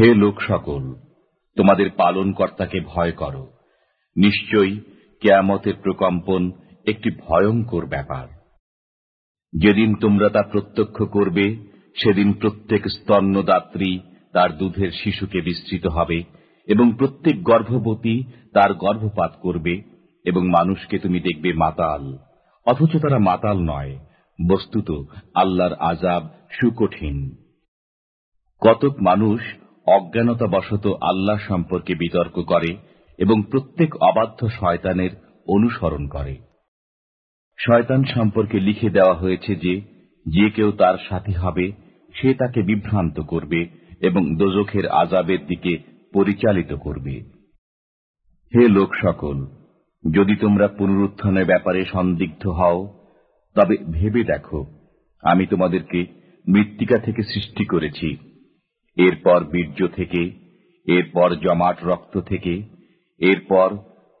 হে লোক সকল, তোমাদের পালন কর্তাকে ভয় করো। নিশ্চয়ই কেয়ামতের প্রকম্পন একটি ভয়ঙ্কর ব্যাপার। যেদিন তোমরা তা প্রত্যক্ষ করবে, সেদিন প্রত্যেক স্তন্যদাত্রী তার দুধের শিশুকে বিস্তৃত হবে এবং প্রত্যেক গর্ভবতী তার গর্ভপাত করবে এবং মানুষকে তুমি দেখবে মাতাল। অথচ তারা মাতাল নয়, বস্তুত আল্লাহর আজাব সুকঠিন। কতক মানুষ অজ্ঞানতাবশত আল্লাহ সম্পর্কে বিতর্ক করে এবং প্রত্যেক অবাধ্য শয়তানের অনুসরণ করে। শয়তান সম্পর্কে লিখে দেওয়া হয়েছে যে যে কেউ তার সাথী হবে, সে তাকে বিভ্রান্ত করবে এবং দোজখের আজাবের দিকে পরিচালিত করবে। হে লোক সকল, যদি তোমরা পুনরুত্থানের ব্যাপারে সন্দিগ্ধ হও, তবে ভেবে দেখো, আমি তোমাদেরকে মৃত্তিকা থেকে সৃষ্টি করেছি। এরপর বীর্য থেকে, এরপর জমাট রক্ত থেকে, এরপর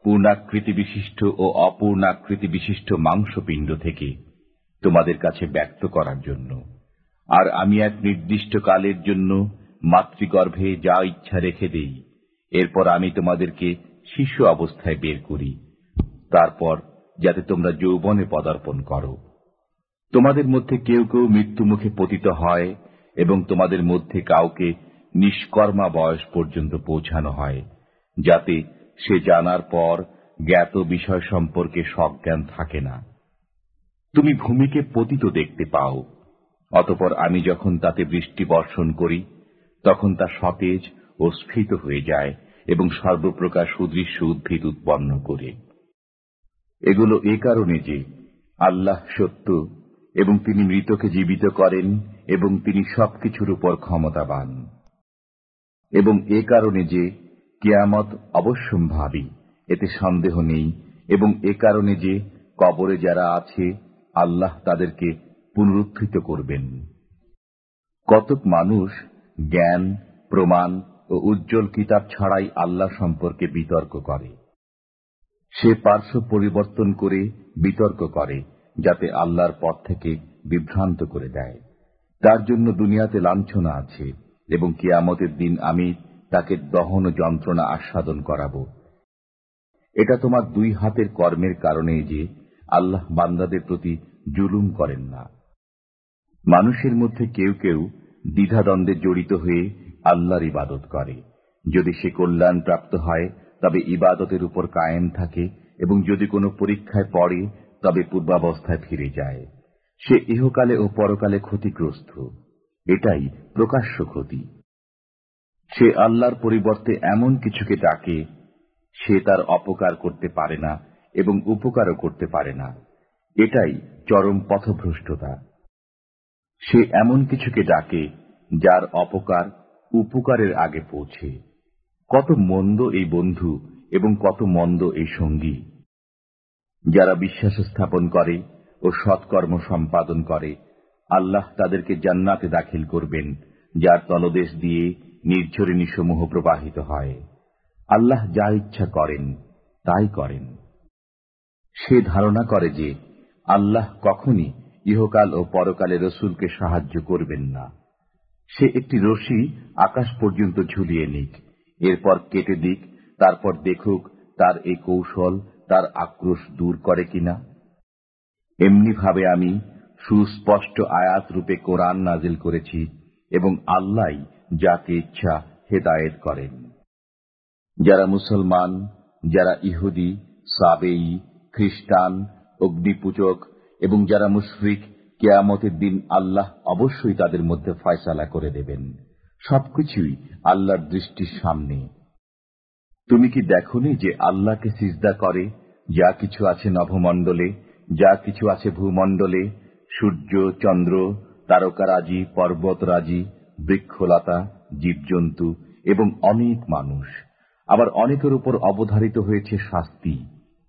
পূর্ণাকৃতি বিশিষ্ট ও অপূর্ণাকৃতি বিশিষ্ট মাংসপিণ্ড থেকে তোমাদের কাছে ব্যক্ত করার জন্য। আর আমি এক নির্দিষ্ট কালের জন্য মাতৃগর্ভে যা ইচ্ছা রেখে দেই, এরপর আমি তোমাদেরকে শিশু অবস্থায় বের করি। তারপর যাতে তোমরা যৌবনে পদার্পণ করো। তোমাদের মধ্যে কেউ কেউ মৃত্যুমুখে পতিত হয় এবং তোমাদের মধ্যে কাউকে নিষ্কর্মা বয়স পর্যন্ত পৌঁছানো হয়, যাতে সে জানার পর জ্ঞাত বিষয় সম্পর্কে সজ্ঞান থাকে না। তুমি ভূমিকে পতিত দেখতে পাও, অতপর আমি যখন তাতে বৃষ্টি বর্ষণ করি, তখন তা সতেজ ও স্ফীত হয়ে যায় এবং সর্বপ্রকার সুদৃশ্য উদ্ভিদ উৎপন্ন করে। এগুলো এ কারণে যে আল্লাহ সত্য এবং তিনি মৃতকে জীবিত করেন এবং তিনি সবকিছুর উপর ক্ষমতাবান। এবং এ কারণে যে কেয়ামত অবশ্যম্ভাবী, এতে সন্দেহ নেই। এবং এ কারণে যে কবরে যারা আছে, আল্লাহ তাদেরকে পুনরুত্থিত করবেন। কতক মানুষ জ্ঞান, প্রমাণ ও উজ্জ্বল কিতাব ছাড়াই আল্লাহ সম্পর্কে বিতর্ক করে। সে পার্শ্ব পরিবর্তন করে বিতর্ক করে। যাতে আল্লাহর পথ থেকে বিভ্রান্ত করে দেয়। তার জন্য দুনিয়াতে লাঞ্ছনা আছে এবং কিয়ামতের দিন আমি তাকে দহন যন্ত্রণা আস্বাদন করাব। এটা তোমার দুই হাতের কর্মের কারণে যে আল্লাহ বান্দাদের প্রতি জুলুম করেন না। মানুষের মধ্যে কেউ কেউ দ্বিধাদ্বন্দ্বে জড়িত হয়ে আল্লাহর ইবাদত করে। যদি সে কল্যাণ প্রাপ্ত হয়, তবে ইবাদতের উপর কায়েম থাকে এবং যদি কোনো পরীক্ষায় পড়ে তবে পূর্বাবস্থায় ফিরে যায়। সে ইহকালে ও পরকালে ক্ষতিগ্রস্ত। এটাই প্রকাশ্য ক্ষতি। সে আল্লাহর পরিবর্তে এমন কিছুকে ডাকে, সে তার অপকার করতে পারে না এবং উপকারও করতে পারে না। এটাই চরম পথভ্রষ্টতা। সে এমন কিছুকে ডাকে, যার অপকার উপকারের আগে পৌঁছে। কত মন্দ এই বন্ধু এবং কত মন্দ এই সঙ্গী। যারা বিশ্বাস স্থাপন করে ও সৎকর্ম সম্পাদন করে, আল্লাহ তাদেরকে জান্নাতে দাখিল করবেন, যার তলদেশ দিয়ে নির্ঝরিণী সমূহ প্রবাহিত হয়। আল্লাহ যা ইচ্ছা করেন, তাই করেন। সে ধারণা করে যে আল্লাহ কখনই ইহকাল ও পরকালে রসুলকে সাহায্য করবেন না। সে একটি রশি আকাশ পর্যন্ত ঝুলিয়ে নিক, এরপর কেটে দিক, তারপর দেখুক তার এই কৌশল তার আক্রোশ দূর করে কিনা? এমনি ভাবে আমি সুস্পষ্ট আয়াত রূপে কোরআন নাজিল করেছি এবং আল্লাহ যাকে ইচ্ছা হেদায়েত করেন। যারা মুসলমান, যারা ইহুদি, সাবেই, খ্রিস্টান, অগ্নিপূজক এবং যারা মুশফিক কেয়ামতের দিন আল্লাহ অবশ্যই তাদের মধ্যে ফয়সালা করে দেবেন। সবকিছুই আল্লাহর দৃষ্টির সামনে। তুমি কি দেখনি যে আল্লাহকে সিজদা করে? যা কিছু আছে নভমণ্ডলে, যা কিছু আছে ভূমণ্ডলে, সূর্য, চন্দ্র, তারকারাজি, পর্বতরাজি, বৃক্ষলতা, জীবজন্তু এবং অনেক মানুষ। আবার অনেকের উপর অবধারিত হয়েছে শাস্তি।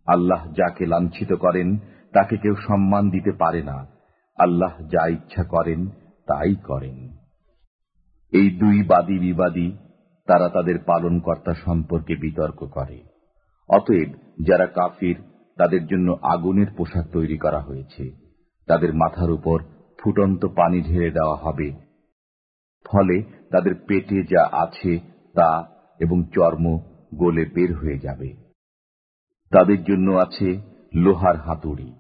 আল্লাহ যাকে লাঞ্ছিত করেন, তাকে কেউ সম্মান দিতে পারে না। আল্লাহ যা ইচ্ছা করেন, তাই করেন। এই দুই বাদী বিবাদী তারা তাদের পালনকর্তা সম্পর্কে বিতর্ক করে। অতএব যারা কাফির, তাদের জন্য আগুনের পোশাক তৈরি করা হয়েছে। তাদের মাথার উপর ফুটন্ত পানি ঢেলে দেওয়া হবে। ফলে তাদের পেটে যা আছে তা এবং চর্ম গোলে বের হয়ে যাবে। তাদের জন্য আছে লোহার হাতুড়ি।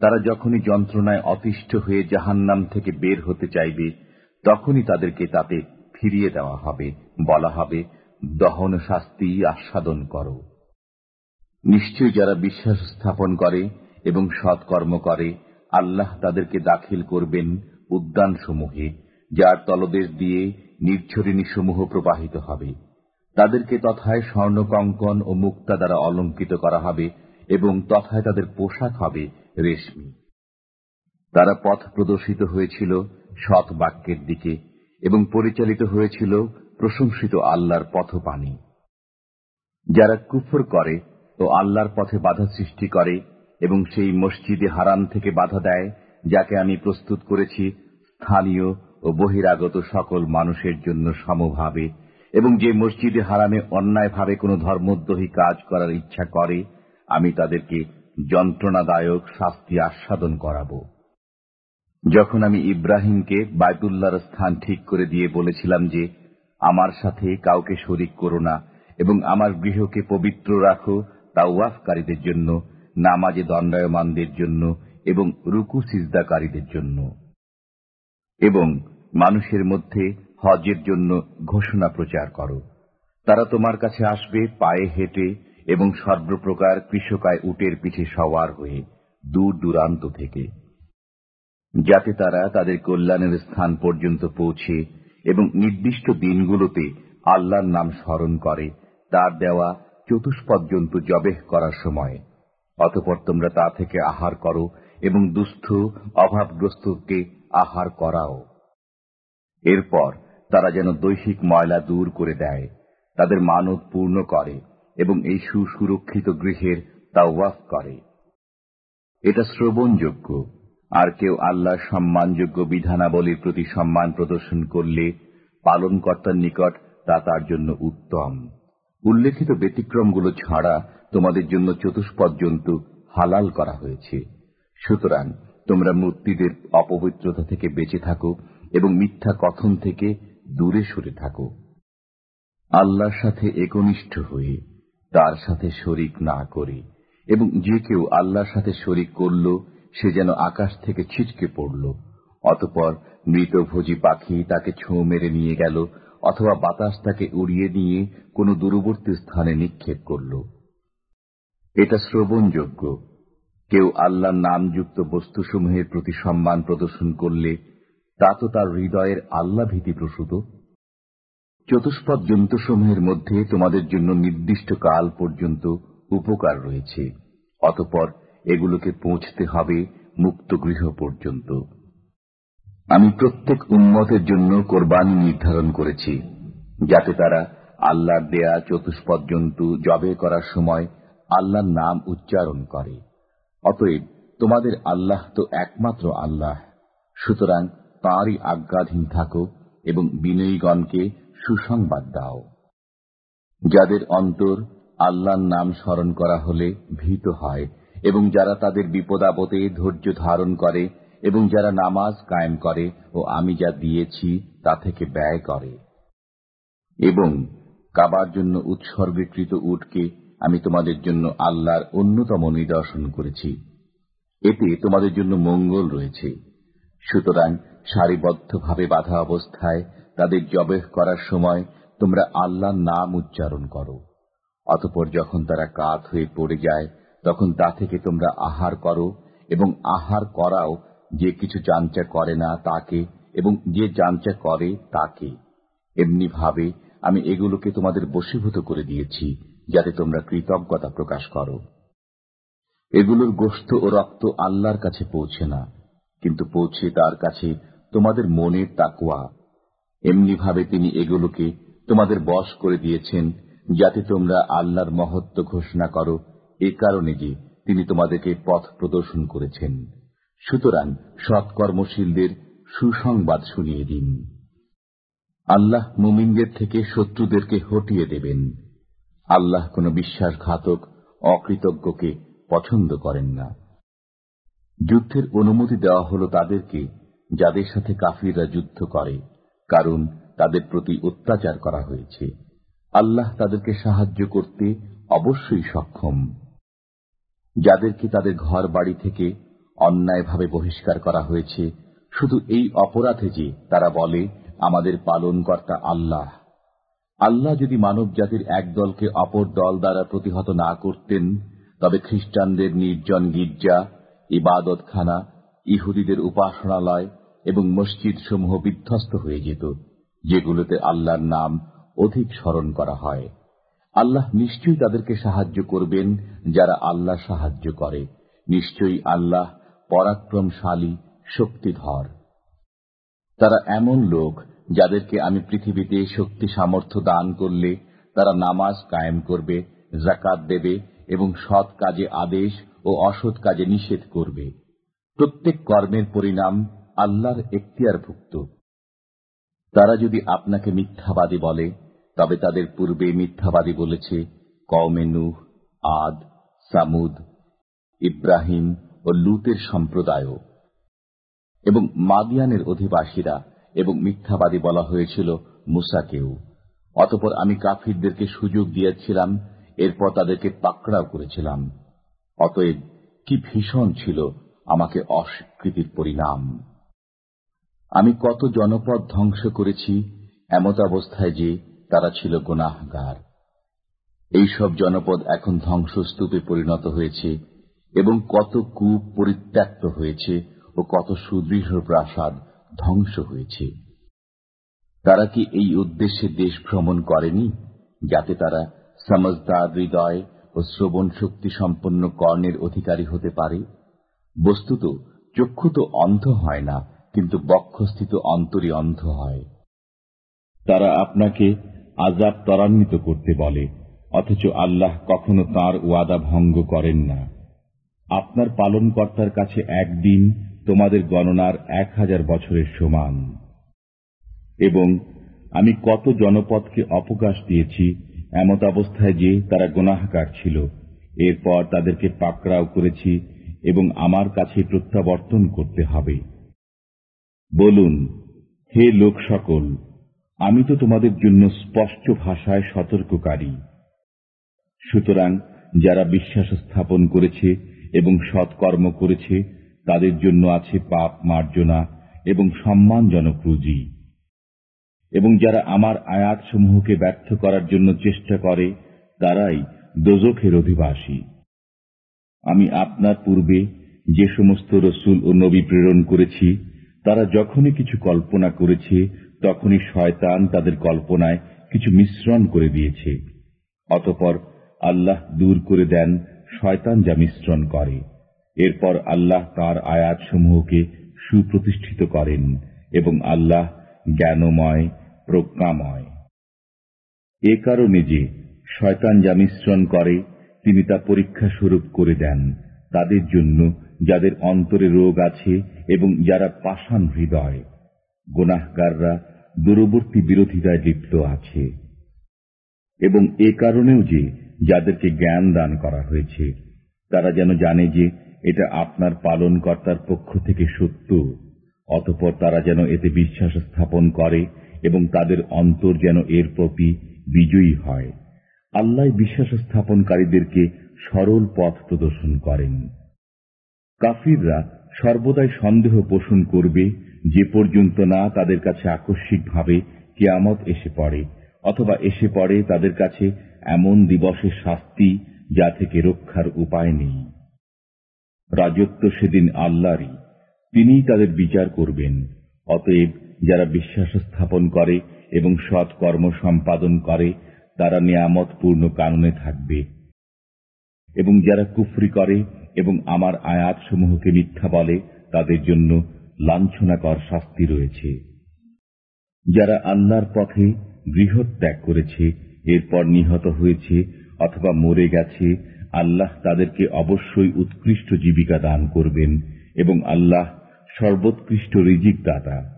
তারা যখনই যন্ত্রণায় অতিষ্ঠ হয়ে জাহান্নাম থেকে বের হতে চাইবে, তখনই তাদেরকে তাতে ফিরিয়ে দেওয়া হবে। বলা হবে, দহন শাস্তি আস্বাদন করো। নিশ্চয় যারা বিশ্বাস স্থাপন করে এবং সৎকর্ম করে, আল্লাহ তাদেরকে দাখিল করবেন উদ্যানসমূহে, যার তলদেশ দিয়ে নির্ঝরিণী সমূহ প্রবাহিত হবে। তাদেরকে তথায় স্বর্ণকঙ্কন ও মুক্তা দ্বারা অলঙ্কিত করা হবে এবং তথায় তাদের পোশাক হবে রেশমি। তারা পথ প্রদর্শিত হয়েছিল সৎ বাক্যের দিকে। এবং পরিচালিত হয়েছিল প্রশংসিত আল্লাহর পথপানি যারা কুফর করে ও আল্লাহর পথে বাধা সৃষ্টি করে এবং সেই মসজিদে হারাম থেকে বাধা দেয়, যাকে আমি প্রস্তুত করেছি, স্থানীয় ও বহিরাগত সকল মানুষের জন্য সমভাবে এবং যে মসজিদে হারামে অন্যায়ভাবে কোনো ধর্মদ্রোহী কাজ করার ইচ্ছা করে, আমি তাদেরকে যন্ত্রণাদায়ক শাস্তি আস্বাদন করাব। যখন আমি ইব্রাহিমকে বায়তুল্লাহর স্থান ঠিক করে দিয়ে বলেছিলাম যে, আমার সাথে কাউকে শরিক করো না এবং আমার গৃহকে পবিত্র রাখো তাওয়াফকারীদের জন্য, নামাজে দণ্ডায়মানদের জন্য এবং রুকু সিজদাকারীদের জন্য। এবং মানুষের মধ্যে হজের জন্য ঘোষণা প্রচার করো। তারা তোমার কাছে আসবে পায়ে হেঁটে এবং সর্বপ্রকার কৃষকায় উটের পিঠে সওয়ার হয়ে দূর দূরান্ত থেকে। যাতে তারা তাদের কল্যাণের স্থান পর্যন্ত পৌঁছে এবং নির্দিষ্ট দিনগুলোতে আল্লাহর নাম স্মরণ করে, তার দেওয়া চতুষ্পর্যন্ত জবেহ করার সময়। অতপর তোমরা তা থেকে আহার করো এবং দুস্থ, অভাবগ্রস্তকে আহার করাও। এরপর তারা যেন দৈহিক ময়লা দূর করে দেয়, তাদের মানত পূর্ণ করে এবং এই সুসুরক্ষিত গৃহের তাওয়াফ করে। এটা শ্রবণযোগ্য। আর কেউ আল্লাহ সম্মানযোগ্য বিধানাবলীর প্রতি সম্মান প্রদর্শন করলে পালনকর্তার নিকট তা তার জন্য উত্তম। উল্লেখিত ব্যতিক্রমগুলো ছাড়া তোমাদের জন্য চতুষ্পর্যন্ত হালাল করা হয়েছে। সুতরাং তোমরা মূর্তিদের অপবিত্রতা থেকে বেঁচে থাকো এবং মিথ্যা কথন থেকে দূরে সরে থাকো। আল্লাহর সাথে একনিষ্ঠ হয়ে তার সাথে শরিক না করে এবং যে কেউ আল্লাহর সাথে শরিক করল সে যেন আকাশ থেকে ছিটকে পড়ল। অতপর মৃতভোজী পাখি তাকে ছোঁ মেরে নিয়ে গেল, অথবা বাতাস তাকে উড়িয়ে নিয়ে কোন দূরবর্তী স্থানে নিক্ষেপ করল। এটা শ্রবণযোগ্য। কেউ আল্লাহ নামযুক্ত বস্তুসমূহের প্রতি সম্মান প্রদর্শন করলে তা তো তার হৃদয়ের আল্লাহ ভীতি প্রসূত। চতুষ্পদ জন্তুসমূহের মধ্যে তোমাদের জন্য নির্দিষ্ট কাল পর্যন্ত উপকার রয়েছে। অতপর এগুলোকে পৌঁছতে হবে মুক্ত গৃহ পর্যন্ত। আমি প্রত্যেক উন্মতের জন্য কোরবানি নির্ধারণ করেছি, যাতে তারা আল্লাহর দেয়া চতুষ্পদ জন্তু জবে করার সময় আল্লাহর নাম উচ্চারণ করে। অতএব তোমাদের আল্লাহ তো একমাত্র আল্লাহ, সুতরাং তাঁরই আজ্ঞাধীন থাকো এবং বিনয়ীগণকে সুসংবাদ দাও। যাদের অন্তর আল্লাহর নাম স্মরণ করা হলে ভীত হয় এবং যারা তাদের বিপদাবতে ধৈর্য ধারণ করে এবং যারা নামাজ কায়েম করে ও আমি যা দিয়েছি তা থেকে ব্যয় করে। এবং কাবার জন্য উৎসর্গীকৃত উটকে আমি তোমাদের জন্য আল্লাহর অন্যতম নিদর্শন করেছি। এতে তোমাদের জন্য মঙ্গল রয়েছে। সুতরাং সারিবদ্ধভাবে বাধা অবস্থায় তাদের জবেহ করার সময় তোমরা আল্লাহর নাম উচ্চারণ করো। অতপর যখন তারা কাত হয়ে পড়ে যায় তখন তা থেকে তোমরা আহার করো এবং আহার করাও যে কিছু জানচা করে না তাকে এবং যে জানচা করে তাকে। এমনি ভাবে আমি এগুলোকে তোমাদের বশীভূত করে দিয়েছি, যাতে তোমরা কৃতজ্ঞতা প্রকাশ করো। এগুলোর গোস্ত ও রক্ত আল্লাহর কাছে পৌঁছে না, কিন্তু পৌঁছে তার কাছে তোমাদের মনের তাকুয়া এমনিভাবে তিনি এগুলোকে তোমাদের বশ করে দিয়েছেন, যাতে তোমরা আল্লাহর মহত্ব ঘোষণা করো এ কারণে যে তিনি তোমাদেরকে পথ প্রদর্শন করেছেন। সুতরাং সৎকর্মশীলদের সুসংবাদ শুনিয়ে দিন। আল্লাহ মুমিনদের থেকে শত্রুদেরকে হটিয়ে দেবেন। আল্লাহ কোন বিশ্বাসঘাতক, অকৃতজ্ঞকে পছন্দ করেন না। যুদ্ধের অনুমতি দেওয়া হল তাদেরকে, যাদের সাথে কাফিররা যুদ্ধ করে, কারণ তাদের প্রতি অত্যাচার করা হয়েছে। আল্লাহ তাদেরকে সাহায্য করতে অবশ্যই সক্ষম। যাদেরকে তাদের ঘর বাড়ি থেকে অন্যায়ভাবে বহিষ্কার করা হয়েছে, শুধু এই অপরাধে যে তারা বলে, আমাদের পালনকর্তা আল্লাহ। আল্লাহ যদি মানব জাতির এক দলকে অপর দল দ্বারা প্রতিহত না করতেন, তবে খ্রিস্টানদের নির্জন গির্জা, ইবাদতখানা, ইহুদিদের উপাসনালয় এবং মসজিদ সমূহ বিধ্বস্ত হয়ে যেত, যেগুলোতে আল্লাহর নাম অধিক স্মরণ করা হয়। আল্লাহ নিশ্চয়ই তাদেরকে সাহায্য করবেন যারা আল্লাহ সাহায্য করে। নিশ্চয়ই আল্লাহ পরাক্রমশালী, শক্তিধর। তারা এমন লোক যাদেরকে আমি পৃথিবীতে শক্তি সামর্থ্য দান করলে তারা নামাজ কায়েম করবে জাকাত দেবে এবং সৎ কাজে আদেশ ও অসৎ কাজে নিষেধ করবে। প্রত্যেক কর্মের পরিণাম আল্লাহর এখতিয়ারভুক্ত। তারা যদি আপনাকে মিথ্যাবাদী বলে তবে তাদের পূর্বে মিথ্যাবাদী বলেছে, কওমে নূহ, আদ, সামুদ, ইব্রাহিম ও লুতের সম্প্রদায়ও। এবং মাদিয়ানের অধিবাসীরা এবং মিথ্যাবাদী বলা হয়েছিল মুসাকেও। অতপর আমি কাফিরদেরকে সুযোগ দিয়েছিলাম, এরপর তাদেরকে পাকড়াও করেছিলাম। অতএব কি ভীষণ ছিল আমাকে অস্বীকৃতির পরিণাম। আমি কত জনপদ ধ্বংস করেছি, এমত অবস্থায় যে তারা ছিল গুনাহগার। এইসব জনপদ এখন ধ্বংসস্তূপে পরিণত হয়েছে এবং কত কূপ পরিত্যক্ত হয়েছে ও কত সুদৃঢ় প্রাসাদ ধ্বংস হয়েছে। তারা কি এই উদ্দেশ্যে দেশ ভ্রমণ করেনি, যাতে তারা সমজদার হৃদয় ও শ্রবণ শক্তি সম্পন্ন কর্ণের অধিকারী হতে পারে? বস্তুত চক্ষু তো অন্ধ হয় না, কিন্তু বক্ষস্থিত অন্তরই অন্ধ হয়। তারা আপনাকে আজাব ত্বরান্বিত করতে বলে, অথচ আল্লাহ কখনো তার ওয়াদা ভঙ্গ করেন না। আপনার পালনকর্তার কাছে একদিন তোমাদের গণনার এক হাজার বছরের সমান। এবং আমি কত জনপদকে অবকাশ দিয়েছি, এমত অবস্থায় যে তারা গোনাহকার ছিল, এরপর তাদেরকে পাকড়াও করেছি এবং আমার কাছে প্রত্যাবর্তন করতে হবে। বলুন, হে লোক সকল আমি তো তোমাদের জন্য স্পষ্ট ভাষায় সতর্ককারী। সুতরাং যারা বিশ্বাস স্থাপন করেছে এবং সৎকর্ম করেছে, তাদের জন্য আছে পাপ মার্জনা এবং সম্মানজনক রুজি। এবং যারা আমার আয়াতসমূহকে ব্যর্থ করার জন্য চেষ্টা করে, তারাই দোজখের অধিবাসী। আমি আপনার পূর্বে যে সমস্ত রসুল ও নবী প্রেরণ করেছি, তারা যখনই কিছু কল্পনা করেছে তখনই শয়তান তাদের কল্পনায় কিছু মিশ্রণ করে দিয়েছে। অতপর আল্লাহ দূর করে দেন শয়তান যা মিশ্রণ করে। এরপর আল্লাহ তার আয়াতসমূহকে সুপ্রতিষ্ঠিত করেন এবং আল্লাহ জ্ঞানময়, প্রজ্ঞাময়। এ কারণে যে শয়তান যা মিশ্রণ করে, তিনি তা পরীক্ষা স্বরূপ করে দেন। তাদের জন্য যাদের অন্তরে রোগ আছে এবং যারা পাষাণ হৃদয় গোনাহগাররা দূরবর্তী বিরোধিতায় লিপ্ত আছে। এবং এ কারণেও যে যাদেরকে জ্ঞান দান করা হয়েছে, তারা যেন জানে যে এটা আপনার পালনকর্তার পক্ষ থেকে সত্য, অতপর তারা যেন এতে বিশ্বাস স্থাপন করে এবং তাদের অন্তর যেন এর প্রতি বিজয়ী হয়। আল্লাহ বিশ্বাস স্থাপনকারীদেরকে সরল পথ প্রদর্শন করেন। কাফিররা সর্বদাই সন্দেহ পোষণ করবে যে পর্যন্ত না তাদের কাছে আকস্মিকভাবে কেয়ামত এসে পড়ে, অথবা এসে পড়ে তাদের কাছে এমন দিবসের শাস্তি যা থেকে রক্ষার উপায় নেই। রাজত্ব সেদিন আল্লাহরই, তিনিই তাদের বিচার করবেন। অতএব যারা বিশ্বাস স্থাপন করে এবং সৎ কর্ম সম্পাদন করে, তারা নিয়ামতপূর্ণ কাননে থাকবে। এবং যারা কুফরি করে এবং আমার আয়াতসমূহকে মিথ্যা বলে, তাদের জন্য লাঞ্ছনাকর শাস্তি রয়েছে। যারা আল্লাহর পথে গৃহ ত্যাগ করেছে, এরপর নিহত হয়েছে অথবা মরে গেছে, আল্লাহ তাদেরকে অবশ্যই উৎকৃষ্ট জীবিকা দান করবেন এবং আল্লাহ সর্বোৎকৃষ্ট রিজিক দাতা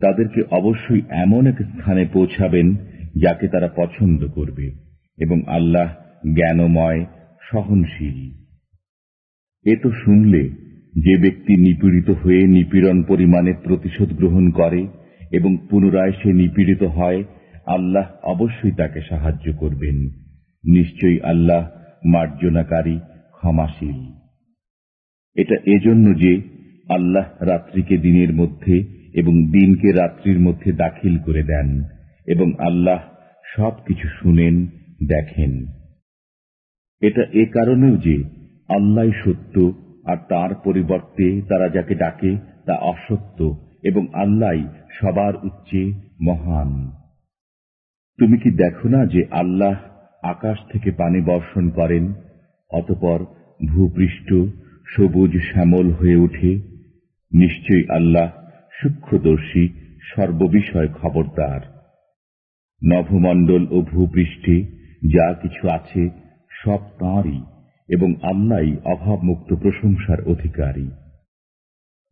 তাদেরকে অবশ্যই এমন এক স্থানে পৌঁছাবেন যাকে তারা পছন্দ করবে এবং আল্লাহ জ্ঞানময়, সহনশীল। এ তো শুনলে যে ব্যক্তি নিপীড়িত হয়ে নিপীড়ন পরিমাণে প্রতিশোধ গ্রহণ করে এবং পুনরায় সে নিপীড়িত হয়, আল্লাহ অবশ্যই তাকে সাহায্য করবেন। নিশ্চয়ই আল্লাহ মার্জনাকারী, ক্ষমাশীল। এটা এজন্য যে আল্লাহ রাত্রিকে দিনের মধ্যে এবং দিনকে রাত্রির মধ্যে দাখিল করে দেন এবং আল্লাহ সবকিছু শুনেন, দেখেন। এটা এ কারণেও যে আল্লাহ সত্য আর তার পরিবর্তে তারা যাকে ডাকে তা অসত্য এবং আল্লাহ সবার উচ্চে মহান। তুমি কি দেখো না যে আল্লাহ আকাশ থেকে পানি বর্ষণ করেন, অতপর ভূপৃষ্ঠ সবুজ শ্যামল হয়ে ওঠে? নিশ্চয়ই আল্লাহ সূক্ষ্মদর্শী, সর্ববিষয় খবরদার। নভমণ্ডল ও ভূপৃষ্ঠে যা কিছু আছে সব তাঁরই। এবং আল্লাহ অভাবমুক্ত প্রশংসার অধিকারী।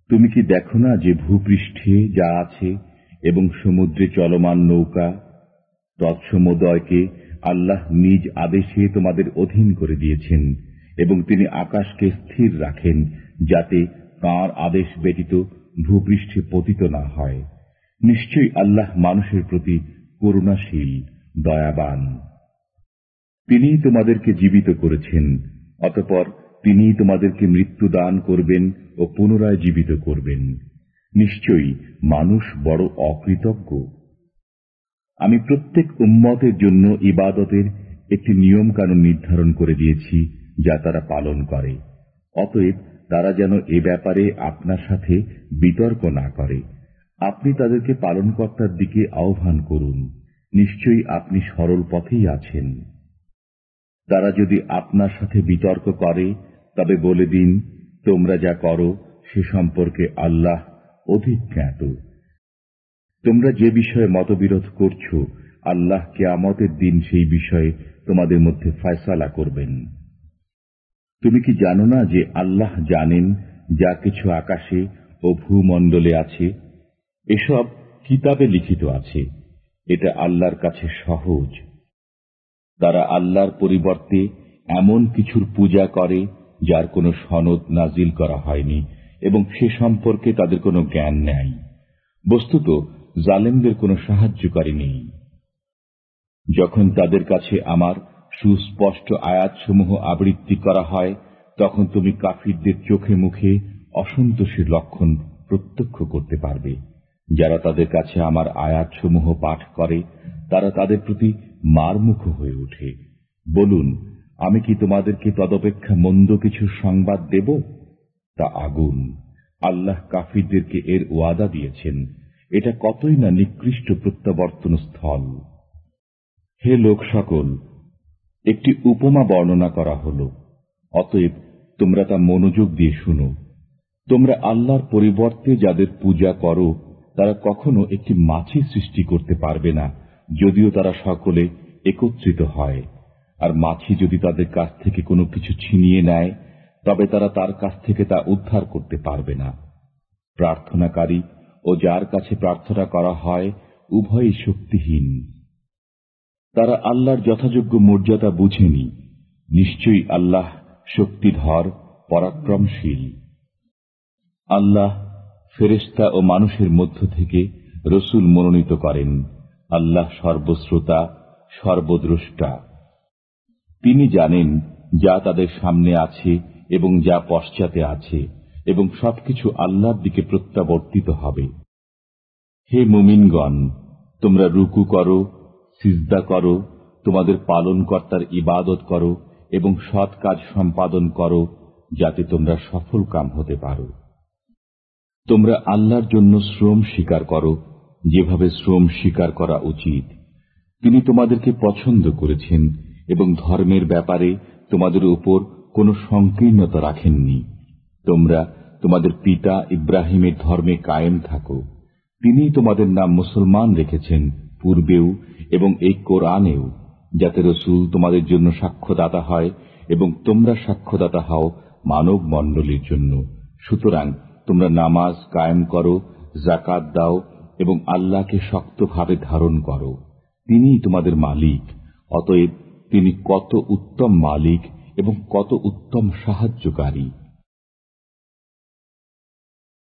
তুমি কি দেখো না যে ভূপৃষ্ঠে যা আছে এবং সমুদ্রে চলমান নৌকা? তৎসমোদয়কে আল্লাহ নিজ আদেশে তোমাদের অধীন করে দিয়েছেন এবং তিনি আকাশকে স্থির রাখেন যাতে তাঁর আদেশ ব্যতীত ভূপৃষ্ঠে পতিত না হয়। নিশ্চয়ই আল্লাহ মানুষের প্রতি করুণাশীল, দয়াবান। তিনি তোমাদেরকে জীবিত করেছেন। অতপর তিনি তোমাদেরকে মৃত্যু দান করবেন ও পুনরায় জীবিত করবেন। নিশ্চয়ই মানুষ বড় অকৃতজ্ঞ। আমি প্রত্যেক উম্মতের জন্য ইবাদতের একটি নিয়ম কানুন নির্ধারণ করে দিয়েছি যা তারা পালন করে। অতএব তারা যেন এ ব্যাপারে আপনার সাথে বিতর্ক না করে। আপনি তাদেরকে পালনকর্তার দিকে আহ্বান করুন। নিশ্চয়ই আপনি সরল পথেই আছেন। তারা যদি আপনার সাথে বিতর্ক করে, তবে বলে দিন, তোমরা যা করো, সে সম্পর্কে আল্লাহ অধিক জ্ঞাত। তোমরা যে বিষয়ে মতবিরোধ করছ, আল্লাহ কেয়ামতের দিন সেই বিষয়ে তোমাদের মধ্যে ফয়সালা করবেন। তুমি কি জানো না যে আল্লাহ জানেন যা কিছু আকাশে ও ভূমণ্ডলে আছে? এসব কিতাবে লিখিত আছে। এটা আল্লাহর কাছে সহজ। তারা আল্লাহর পরিবর্তে এমন কিছুর পূজা করে, যার কোনো সনদ নাজিল করা হয়নি এবং সে সম্পর্কে তাদের কোনো জ্ঞান নেই। বস্তুত, জালেমদের কোনো সাহায্যকারী নেই। যখন তাদের কাছে আমার সুস্পষ্ট আয়াতসমূহ আবৃত্তি করা হয়, তখন তুমি কাফিরদের চোখে মুখে অসন্তোষের লক্ষণ প্রত্যক্ষ করতে পারবে। যারা তাদের কাছে আমার আয়াতসমূহ পাঠ করে, তারা তাদের প্রতি মারমুখ হয়ে ওঠে। বলুন, আমি কি তোমাদেরকে তদপেক্ষা মন্দ কিছু সংবাদ দেব? তা আগুন। আল্লাহ কাফিরদেরকে এর ওয়াদা দিয়েছেন। এটা কতই না নিকৃষ্ট প্রত্যাবর্তন স্থল। হে লোক সকল, একটি উপমা বর্ণনা করা হল। অতএব তোমরা তা মনোযোগ দিয়ে শুনো। তোমরা আল্লাহর পরিবর্তে যাদের পূজা করো, তারা কখনো একটি মাছি সৃষ্টি করতে পারবে না। যদিও তারা সকলে একত্রিত হয়, আর মাছি যদি তাদের কাছ থেকে কোনো কিছু ছিনিয়ে নেয়, তবে তারা তার কাছ থেকে তা উদ্ধার করতে পারবে না। প্রার্থনাকারী ও যার কাছে প্রার্থনা করা হয়, উভয়ই শক্তিহীন। তারা আল্লাহর যথাযোগ্য মর্যাদা বুঝেনি। নিশ্চয়ই আল্লাহ শক্তিধর, পরাক্রমশীল। আল্লাহ ফেরেস্তা ও মানুষের মধ্য থেকে রসুল মনোনীত করেন। আল্লাহ সর্বশ্রোতা, সর্বদ্রষ্টা। তিনি জানেন যা তাদের সামনে আছে এবং যা পশ্চাতে আছে এবং সবকিছু আল্লাহর দিকে প্রত্যাবর্তিত হবে। হে মুমিনগণ, তোমরা রুকু করো, সিজদা করো, তোমাদের পালনকর্তার ইবাদত করো এবং সৎ কাজ সম্পাদন করো যাতে তোমরা সফল কাম হতে পারো। তোমরা আল্লাহর জন্য শ্রম স্বীকার করো যেভাবে শ্রম স্বীকার করা উচিত। তিনি তোমাদেরকে পছন্দ করেছেন এবং ধর্মের ব্যাপারে তোমাদের উপর কোনো সংকীর্ণতা রাখেননি। তোমরা তোমাদের পিতা ইব্রাহিমের ধর্মে কায়েম থাকো। তিনি তোমাদের নাম মুসলমান রেখেছেন পূর্বেও এবং এই কোরআনেও, যাতে রসুল তোমাদের জন্য সাক্ষ্যদাতা হয় এবং তোমরা সাক্ষ্যদাতা হও মানব মণ্ডলীর জন্য। সুতরাং তোমরা নামাজ কায়েম করো জাকাত দাও এবং আল্লাহকে শক্তভাবে ধারণ করো। তিনিই তোমাদের মালিক। অতএব তিনি কত উত্তম মালিক এবং কত উত্তম সাহায্যকারী।